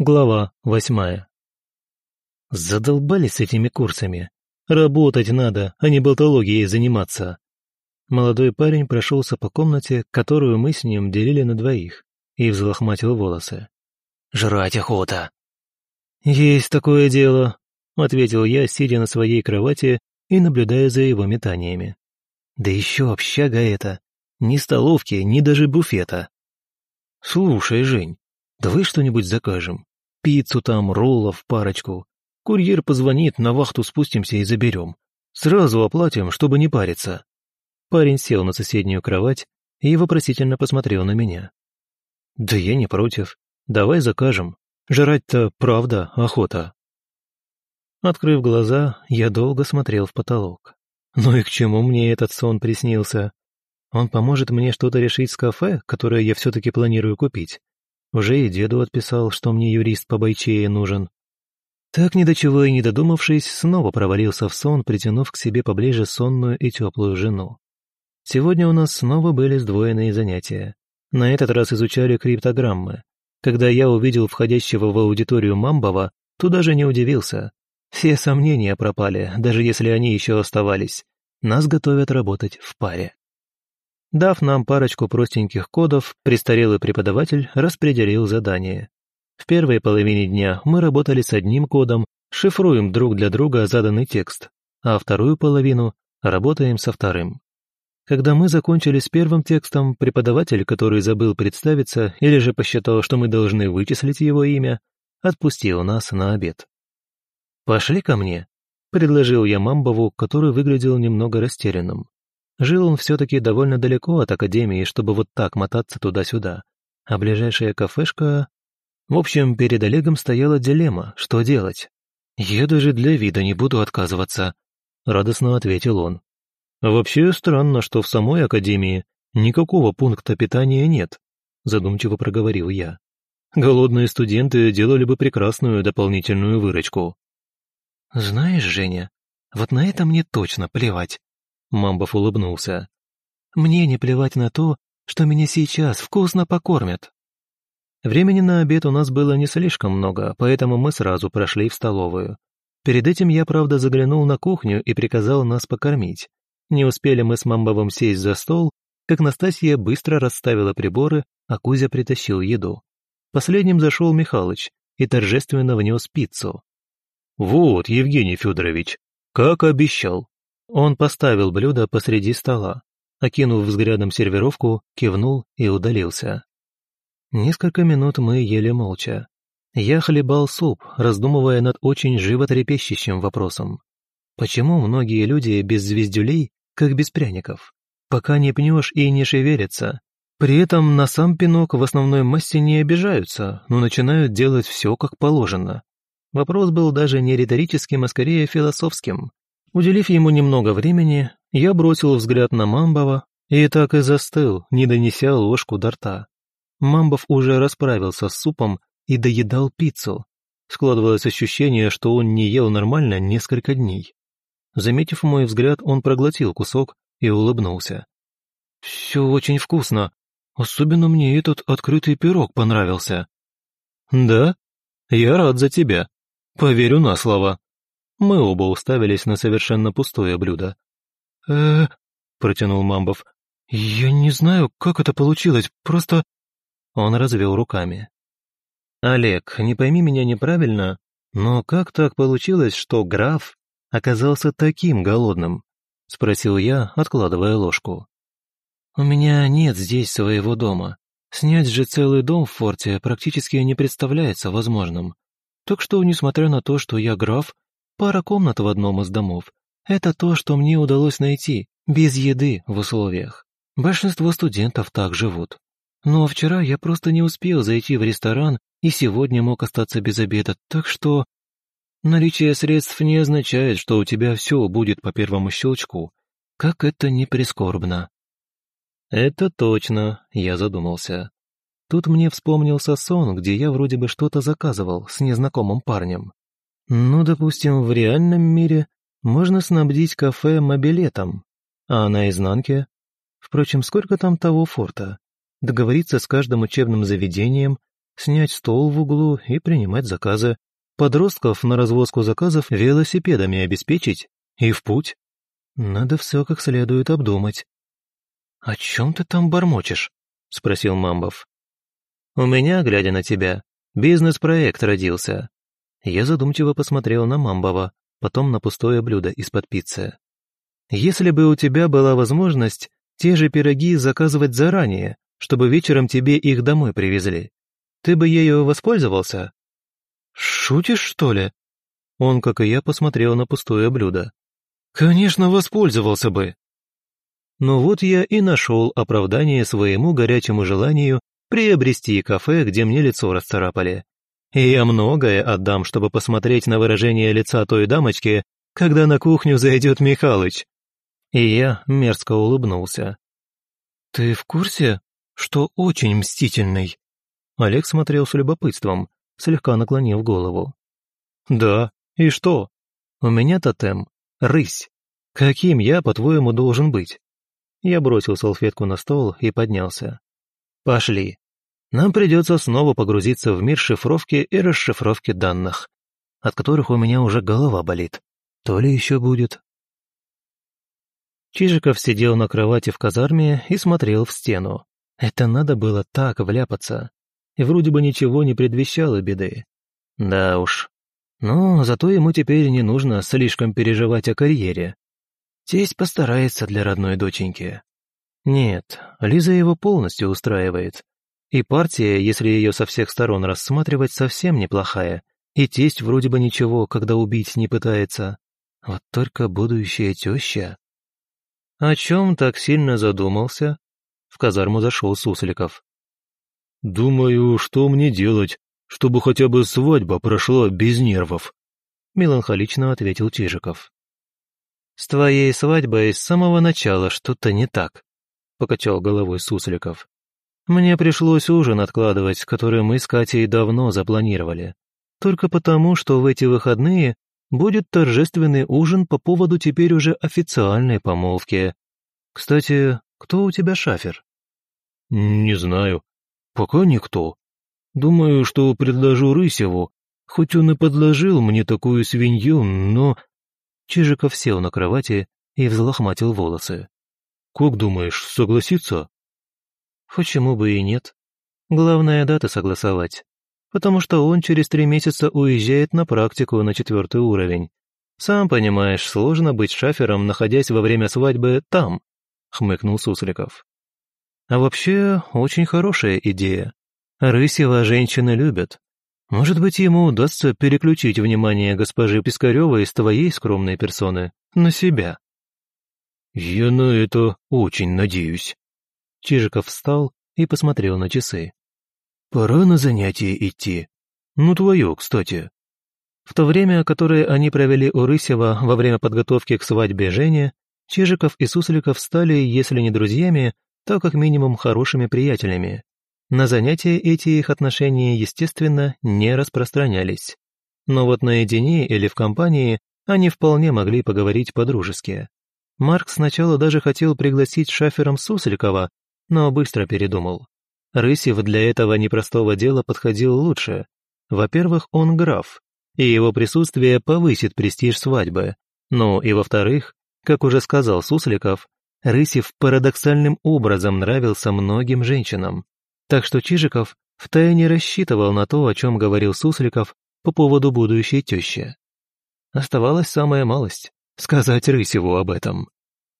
Глава восьмая. Задолбались с этими курсами. Работать надо, а не болтологией заниматься. Молодой парень прошелся по комнате, которую мы с ним делили на двоих, и взлохматил волосы. «Жрать охота!» «Есть такое дело», — ответил я, сидя на своей кровати и наблюдая за его метаниями. «Да еще общага это. Ни столовки, ни даже буфета». «Слушай, Жень, давай что-нибудь закажем. Пиццу там, роллов парочку. Курьер позвонит, на вахту спустимся и заберем. Сразу оплатим, чтобы не париться». Парень сел на соседнюю кровать и вопросительно посмотрел на меня. «Да я не против. Давай закажем. Жрать-то, правда, охота». Открыв глаза, я долго смотрел в потолок. Ну и к чему мне этот сон приснился? Он поможет мне что-то решить с кафе, которое я все-таки планирую купить. Уже и деду отписал, что мне юрист по бойчее нужен. Так ни до чего и не додумавшись, снова провалился в сон, притянув к себе поближе сонную и теплую жену. Сегодня у нас снова были сдвоенные занятия. На этот раз изучали криптограммы. Когда я увидел входящего в аудиторию Мамбова, то даже не удивился. Все сомнения пропали, даже если они еще оставались. Нас готовят работать в паре. Дав нам парочку простеньких кодов, престарелый преподаватель распределил задание. В первой половине дня мы работали с одним кодом, шифруем друг для друга заданный текст, а вторую половину работаем со вторым. Когда мы закончили с первым текстом, преподаватель, который забыл представиться или же посчитал, что мы должны вычислить его имя, отпустил нас на обед. «Пошли ко мне», — предложил я Мамбову, который выглядел немного растерянным. Жил он все-таки довольно далеко от академии, чтобы вот так мотаться туда-сюда. А ближайшая кафешка... В общем, перед Олегом стояла дилемма, что делать. «Я даже для вида не буду отказываться», — радостно ответил он. «Вообще странно, что в самой академии никакого пункта питания нет», — задумчиво проговорил я. «Голодные студенты делали бы прекрасную дополнительную выручку». «Знаешь, Женя, вот на это мне точно плевать», Мамбов улыбнулся. «Мне не плевать на то, что меня сейчас вкусно покормят». Времени на обед у нас было не слишком много, поэтому мы сразу прошли в столовую. Перед этим я, правда, заглянул на кухню и приказал нас покормить. Не успели мы с Мамбовым сесть за стол, как Настасья быстро расставила приборы, а Кузя притащил еду. Последним зашел Михалыч и торжественно внес пиццу. «Вот, Евгений Федорович, как обещал, он поставил блюдо посреди стола, окинув взглядом сервировку, кивнул и удалился. Несколько минут мы ели молча. Я хлебал суп, раздумывая над очень животрепещущим вопросом. Почему многие люди без звездюлей, как без пряников? Пока не пнешь и не шевелятся. При этом на сам пинок в основной массе не обижаются, но начинают делать все как положено. Вопрос был даже не риторическим, а скорее философским. Уделив ему немного времени, я бросил взгляд на Мамбова и так и застыл, не донеся ложку до рта. Мамбов уже расправился с супом и доедал пиццу. Складывалось ощущение, что он не ел нормально несколько дней. Заметив мой взгляд, он проглотил кусок и улыбнулся. «Все очень вкусно. Особенно мне этот открытый пирог понравился». «Да? Я рад за тебя. Поверю на слово», мы оба уставились на совершенно пустое блюдо. э протянул Мамбов. «Я не знаю, как это получилось, просто...» Он развел руками. «Олег, не пойми меня неправильно, но как так получилось, что граф оказался таким голодным?» — спросил я, откладывая ложку. «У меня нет здесь своего дома. Снять же целый дом в форте практически не представляется возможным. Так что, несмотря на то, что я граф, Пара комнат в одном из домов. Это то, что мне удалось найти, без еды в условиях. Большинство студентов так живут. Но вчера я просто не успел зайти в ресторан и сегодня мог остаться без обеда, так что... Наличие средств не означает, что у тебя все будет по первому щелчку. Как это не прискорбно. Это точно, я задумался. Тут мне вспомнился сон, где я вроде бы что-то заказывал с незнакомым парнем. Ну, допустим, в реальном мире можно снабдить кафе мобилетом, а на изнанке? Впрочем, сколько там того форта? Договориться с каждым учебным заведением, снять стол в углу и принимать заказы, подростков на развозку заказов велосипедами обеспечить и в путь. Надо все как следует обдумать. «О чем ты там бормочешь?» — спросил Мамбов. «У меня, глядя на тебя, бизнес-проект родился». Я задумчиво посмотрел на Мамбова, потом на пустое блюдо из-под пиццы. «Если бы у тебя была возможность те же пироги заказывать заранее, чтобы вечером тебе их домой привезли, ты бы ею воспользовался?» «Шутишь, что ли?» Он, как и я, посмотрел на пустое блюдо. «Конечно, воспользовался бы!» Но вот я и нашел оправдание своему горячему желанию приобрести кафе, где мне лицо расцарапали. И я многое отдам, чтобы посмотреть на выражение лица той дамочки, когда на кухню зайдет Михалыч. И я мерзко улыбнулся. «Ты в курсе, что очень мстительный?» Олег смотрел с любопытством, слегка наклонив голову. «Да, и что? У меня тотем — рысь. Каким я, по-твоему, должен быть?» Я бросил салфетку на стол и поднялся. «Пошли. Нам придется снова погрузиться в мир шифровки и расшифровки данных, от которых у меня уже голова болит. То ли еще будет». Чижиков сидел на кровати в казарме и смотрел в стену. Это надо было так вляпаться. И вроде бы ничего не предвещало беды. Да уж. Но зато ему теперь не нужно слишком переживать о карьере. Тесть постарается для родной доченьки. Нет, Лиза его полностью устраивает. И партия, если ее со всех сторон рассматривать, совсем неплохая. И тесть вроде бы ничего, когда убить не пытается. Вот только будущая теща... О чем так сильно задумался? В казарму зашел Сусликов. «Думаю, что мне делать, чтобы хотя бы свадьба прошла без нервов», меланхолично ответил Чижиков. «С твоей свадьбой с самого начала что-то не так», — покачал головой Сусликов. «Мне пришлось ужин откладывать, который мы с Катей давно запланировали. Только потому, что в эти выходные будет торжественный ужин по поводу теперь уже официальной помолвки. Кстати, кто у тебя шафер?» «Не знаю. Пока никто. Думаю, что предложу Рысеву, хоть он и подложил мне такую свинью, но Чижиков сел на кровати и взлохматил волосы. «Как думаешь, согласится?» «Почему бы и нет? Главное, дата согласовать. Потому что он через три месяца уезжает на практику на четвертый уровень. Сам понимаешь, сложно быть шафером, находясь во время свадьбы там», — хмыкнул Сусликов. «А вообще, очень хорошая идея. Рысева женщины любят. Может быть, ему удастся переключить внимание госпожи Пискаревой из твоей скромной персоны на себя. Я на это очень надеюсь. Чижиков встал и посмотрел на часы. Пора на занятие идти. Ну, твое, кстати. В то время, которое они провели у Рысева во время подготовки к свадьбе Жени, Чижиков и Сусликов стали, если не друзьями, то как минимум хорошими приятелями. На занятия эти их отношения, естественно, не распространялись. Но вот наедине или в компании они вполне могли поговорить по-дружески. Марк сначала даже хотел пригласить шафером Сусликова, но быстро передумал. Рысев для этого непростого дела подходил лучше. Во-первых, он граф, и его присутствие повысит престиж свадьбы. Ну и во-вторых, как уже сказал Сусликов, Рысев парадоксальным образом нравился многим женщинам. Так что Чижиков втайне рассчитывал на то, о чем говорил Сусликов по поводу будущей тещи. Оставалась самая малость — сказать Рысеву об этом.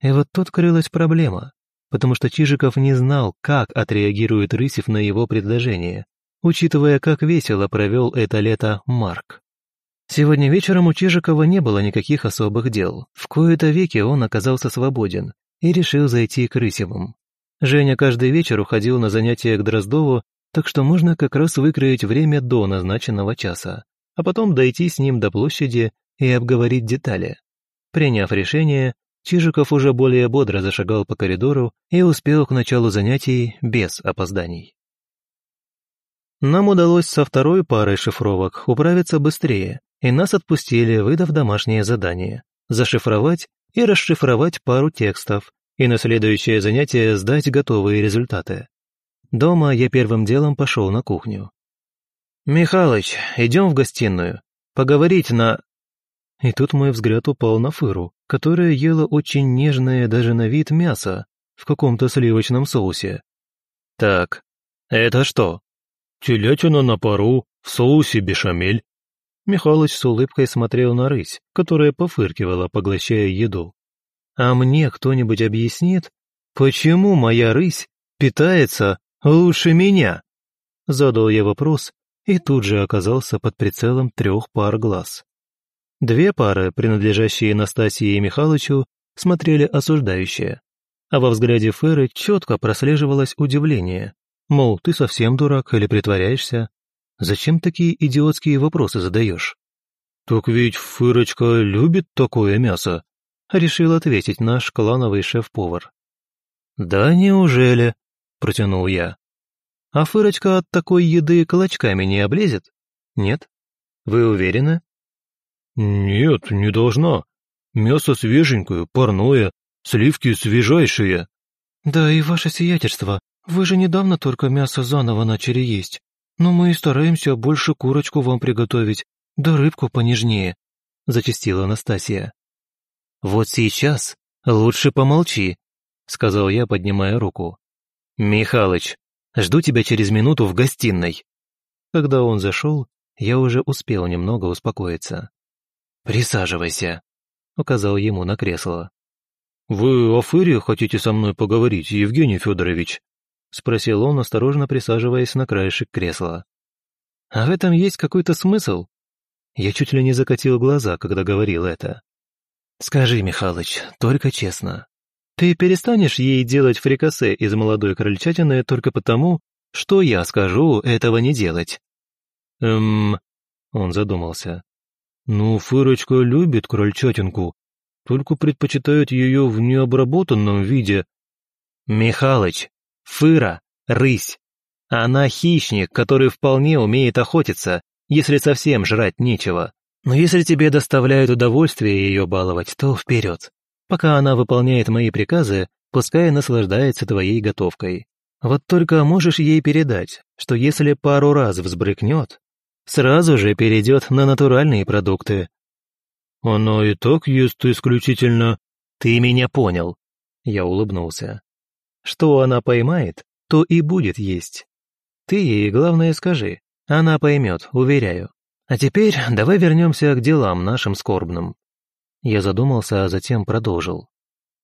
И вот тут крылась проблема, потому что Чижиков не знал, как отреагирует Рысев на его предложение, учитывая, как весело провел это лето Марк. Сегодня вечером у Чижикова не было никаких особых дел. В кои-то веки он оказался свободен и решил зайти к Рысевым. Женя каждый вечер уходил на занятия к Дроздову, так что можно как раз выкроить время до назначенного часа, а потом дойти с ним до площади и обговорить детали. Приняв решение, Чижиков уже более бодро зашагал по коридору и успел к началу занятий без опозданий. Нам удалось со второй парой шифровок управиться быстрее, и нас отпустили, выдав домашнее задание – зашифровать и расшифровать пару текстов, и на следующее занятие сдать готовые результаты. Дома я первым делом пошел на кухню. «Михалыч, идем в гостиную. Поговорить на...» И тут мой взгляд упал на Фыру, которая ела очень нежное даже на вид мясо в каком-то сливочном соусе. «Так, это что?» «Телятина на пару, в соусе бешамель». Михалыч с улыбкой смотрел на рысь, которая пофыркивала, поглощая еду. «А мне кто-нибудь объяснит, почему моя рысь питается лучше меня?» Задал я вопрос и тут же оказался под прицелом трех пар глаз. Две пары, принадлежащие Настасье и Михалычу, смотрели осуждающе, а во взгляде Феры четко прослеживалось удивление. Мол, ты совсем дурак или притворяешься? Зачем такие идиотские вопросы задаешь? «Так ведь Фырочка любит такое мясо», — решил ответить наш клановый шеф-повар. «Да неужели?» — протянул я. «А Фырочка от такой еды кулачками не облезет? Нет? Вы уверены?» «Нет, не должна. Мясо свеженькое, парное, сливки свежайшие». «Да и ваше сиятельство, вы же недавно только мясо заново начали есть. Но мы и стараемся больше курочку вам приготовить, да рыбку понежнее», — зачастила Анастасия. «Вот сейчас лучше помолчи», — сказал я, поднимая руку. «Михалыч, жду тебя через минуту в гостиной». Когда он зашел, я уже успел немного успокоиться. «Присаживайся», — указал ему на кресло. «Вы о Фыре хотите со мной поговорить, Евгений Федорович?» — спросил он, осторожно присаживаясь на краешек кресла. «А в этом есть какой-то смысл?» Я чуть ли не закатил глаза, когда говорил это. «Скажи, Михалыч, только честно, ты перестанешь ей делать фрикасе из молодой крольчатины только потому, что я скажу этого не делать?» «Эм...» — он задумался. «Ну, Фырочка любит крольчатинку, только предпочитает ее в необработанном виде». «Михалыч, Фыра — рысь. Она хищник, который вполне умеет охотиться, если совсем жрать нечего. Но если тебе доставляет удовольствие ее баловать, то вперед. Пока она выполняет мои приказы, пускай наслаждается твоей готовкой. Вот только можешь ей передать, что если пару раз взбрыкнет, сразу же перейдет на натуральные продукты. Она и так ест исключительно... Ты меня понял. Я улыбнулся. Что она поймает, то и будет есть. Ты ей главное скажи, она поймет, уверяю. А теперь давай вернемся к делам нашим скорбным. Я задумался, а затем продолжил.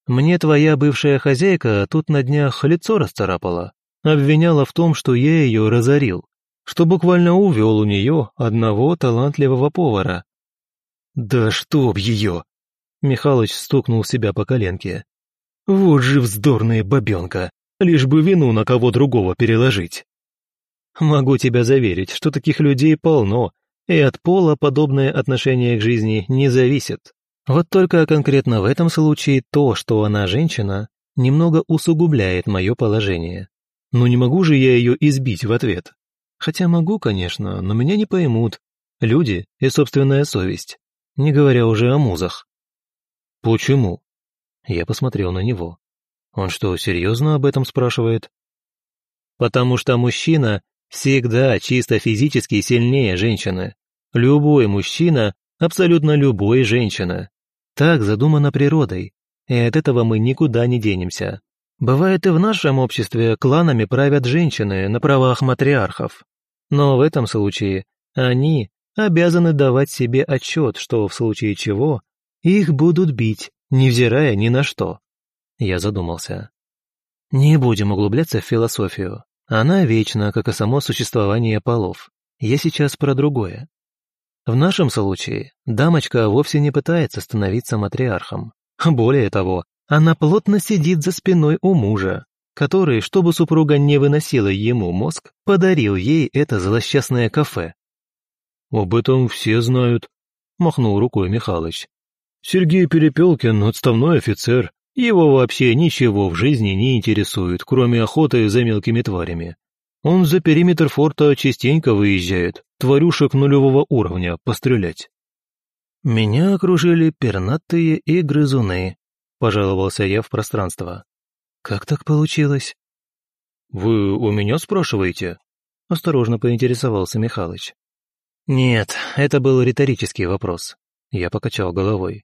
Мне твоя бывшая хозяйка тут на днях лицо расцарапала, обвиняла в том, что я ее разорил что буквально увел у нее одного талантливого повара. «Да чтоб ее!» Михалыч стукнул себя по коленке. «Вот же вздорная бабенка, лишь бы вину на кого другого переложить!» «Могу тебя заверить, что таких людей полно, и от пола подобное отношение к жизни не зависит. Вот только конкретно в этом случае то, что она женщина, немного усугубляет мое положение. Но не могу же я ее избить в ответ. Хотя могу, конечно, но меня не поймут. Люди и собственная совесть. Не говоря уже о музах. Почему? Я посмотрел на него. Он что, серьезно об этом спрашивает? Потому что мужчина всегда чисто физически сильнее женщины. Любой мужчина, абсолютно любой женщина. Так задумано природой, и от этого мы никуда не денемся. Бывает и в нашем обществе кланами правят женщины на правах матриархов. Но в этом случае они обязаны давать себе отчет, что в случае чего их будут бить, невзирая ни на что. Я задумался. Не будем углубляться в философию. Она вечна, как и само существование полов. Я сейчас про другое. В нашем случае дамочка вовсе не пытается становиться матриархом. Более того, она плотно сидит за спиной у мужа, который, чтобы супруга не выносила ему мозг, подарил ей это злосчастное кафе. «Об этом все знают», — махнул рукой Михалыч. «Сергей Перепелкин — отставной офицер. Его вообще ничего в жизни не интересует, кроме охоты за мелкими тварями. Он за периметр форта частенько выезжает, тварюшек нулевого уровня пострелять». «Меня окружили пернатые и грызуны», — пожаловался я в пространство. Как так получилось? Вы у меня спрашиваете? Осторожно поинтересовался Михалыч. «Нет, это был риторический вопрос». Я покачал головой.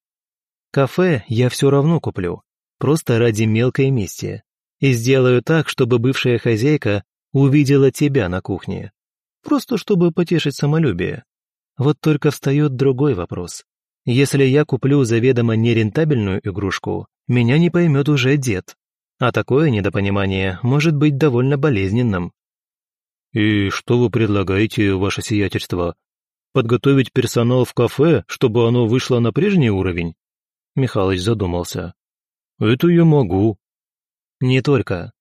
«Кафе я все равно куплю, просто ради мелкой мести. И сделаю так, чтобы бывшая хозяйка увидела тебя на кухне. Просто чтобы потешить самолюбие. Вот только встает другой вопрос. Если я куплю заведомо нерентабельную игрушку, меня не поймет уже дед. А такое недопонимание может быть довольно болезненным. «И что вы предлагаете, ваше сиятельство? Подготовить персонал в кафе, чтобы оно вышло на прежний уровень?» Михалыч задумался. «Это я могу». «Не только.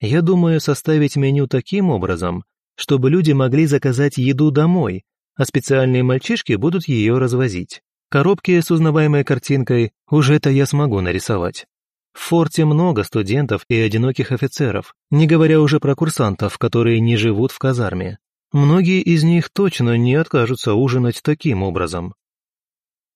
Я думаю составить меню таким образом, чтобы люди могли заказать еду домой, а специальные мальчишки будут ее развозить. Коробки с узнаваемой картинкой уже-то я смогу нарисовать. В форте много студентов и одиноких офицеров, не говоря уже про курсантов, которые не живут в казарме. Многие из них точно не откажутся ужинать таким образом.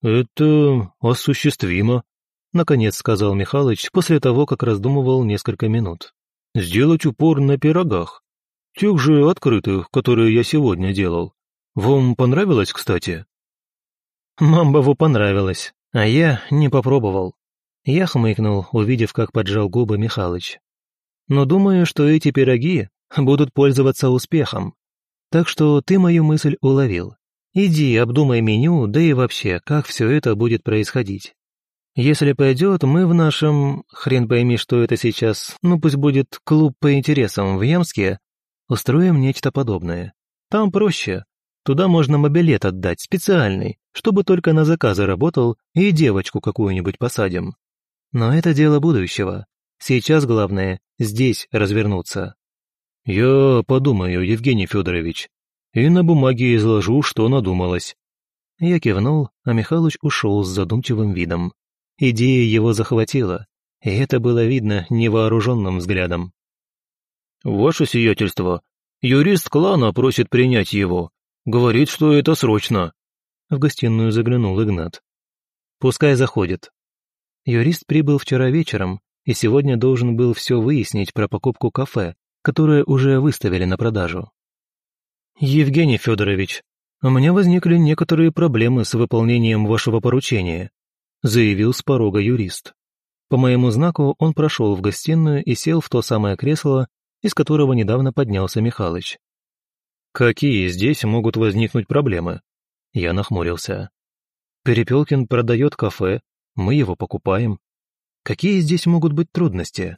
«Это осуществимо», — наконец сказал Михалыч после того, как раздумывал несколько минут. «Сделать упор на пирогах. Тех же открытых, которые я сегодня делал. Вам понравилось, кстати?» Мамбову понравилось, а я не попробовал. Я хмыкнул, увидев, как поджал губы Михалыч. Но думаю, что эти пироги будут пользоваться успехом. Так что ты мою мысль уловил. Иди, обдумай меню, да и вообще, как все это будет происходить. Если пойдет, мы в нашем, хрен пойми, что это сейчас, ну пусть будет клуб по интересам в Ямске, устроим нечто подобное. Там проще. Туда можно мобилет отдать, специальный, чтобы только на заказы работал и девочку какую-нибудь посадим. Но это дело будущего. Сейчас главное здесь развернуться. Я подумаю, Евгений Федорович, и на бумаге изложу, что надумалось. Я кивнул, а Михалыч ушел с задумчивым видом. Идея его захватила, и это было видно невооруженным взглядом. «Ваше сиятельство, юрист клана просит принять его. Говорит, что это срочно». В гостиную заглянул Игнат. «Пускай заходит. Юрист прибыл вчера вечером и сегодня должен был все выяснить про покупку кафе, которое уже выставили на продажу. «Евгений Федорович, у меня возникли некоторые проблемы с выполнением вашего поручения», заявил с порога юрист. По моему знаку он прошел в гостиную и сел в то самое кресло, из которого недавно поднялся Михалыч. «Какие здесь могут возникнуть проблемы?» Я нахмурился. «Перепелкин продает кафе, мы его покупаем. Какие здесь могут быть трудности?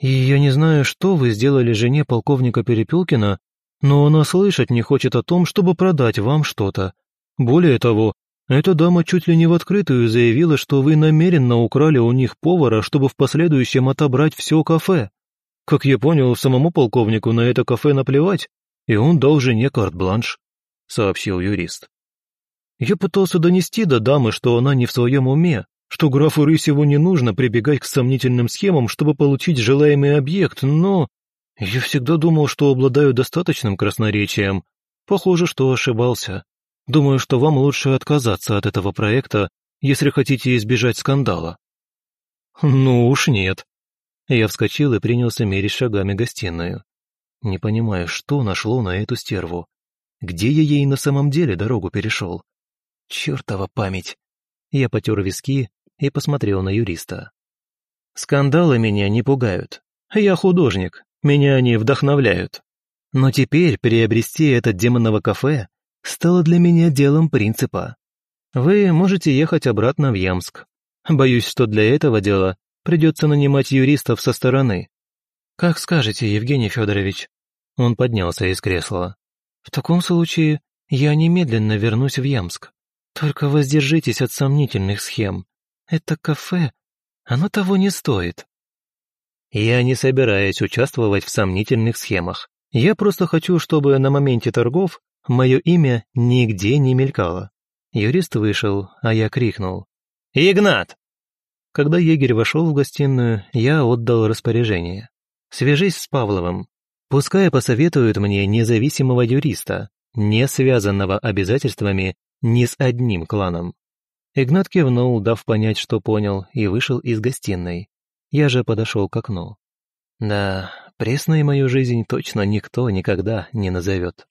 И я не знаю, что вы сделали жене полковника Перепелкина, но она слышать не хочет о том, чтобы продать вам что-то. Более того, эта дама чуть ли не в открытую заявила, что вы намеренно украли у них повара, чтобы в последующем отобрать все кафе. Как я понял, самому полковнику на это кафе наплевать, и он дал жене карт-бланш», — сообщил юрист. Я пытался донести до дамы, что она не в своем уме, что графу Рысеву не нужно прибегать к сомнительным схемам, чтобы получить желаемый объект, но... Я всегда думал, что обладаю достаточным красноречием. Похоже, что ошибался. Думаю, что вам лучше отказаться от этого проекта, если хотите избежать скандала». «Ну уж нет». Я вскочил и принялся мерить шагами гостиную. Не понимаю, что нашло на эту стерву. Где я ей на самом деле дорогу перешел? Чертова память! Я потер виски и посмотрел на юриста. Скандалы меня не пугают. Я художник, меня они вдохновляют. Но теперь приобрести это демоново кафе стало для меня делом принципа. Вы можете ехать обратно в Ямск. Боюсь, что для этого дела придется нанимать юристов со стороны. Как скажете, Евгений Федорович. Он поднялся из кресла. В таком случае я немедленно вернусь в Ямск. Только воздержитесь от сомнительных схем. Это кафе, оно того не стоит. Я не собираюсь участвовать в сомнительных схемах. Я просто хочу, чтобы на моменте торгов мое имя нигде не мелькало. Юрист вышел, а я крикнул. «Игнат!» Когда егерь вошел в гостиную, я отдал распоряжение. «Свяжись с Павловым. Пускай посоветуют мне независимого юриста, не связанного обязательствами ни с одним кланом. Игнат кивнул, дав понять, что понял, и вышел из гостиной. Я же подошел к окну. Да, Пресной мою жизнь точно никто никогда не назовет.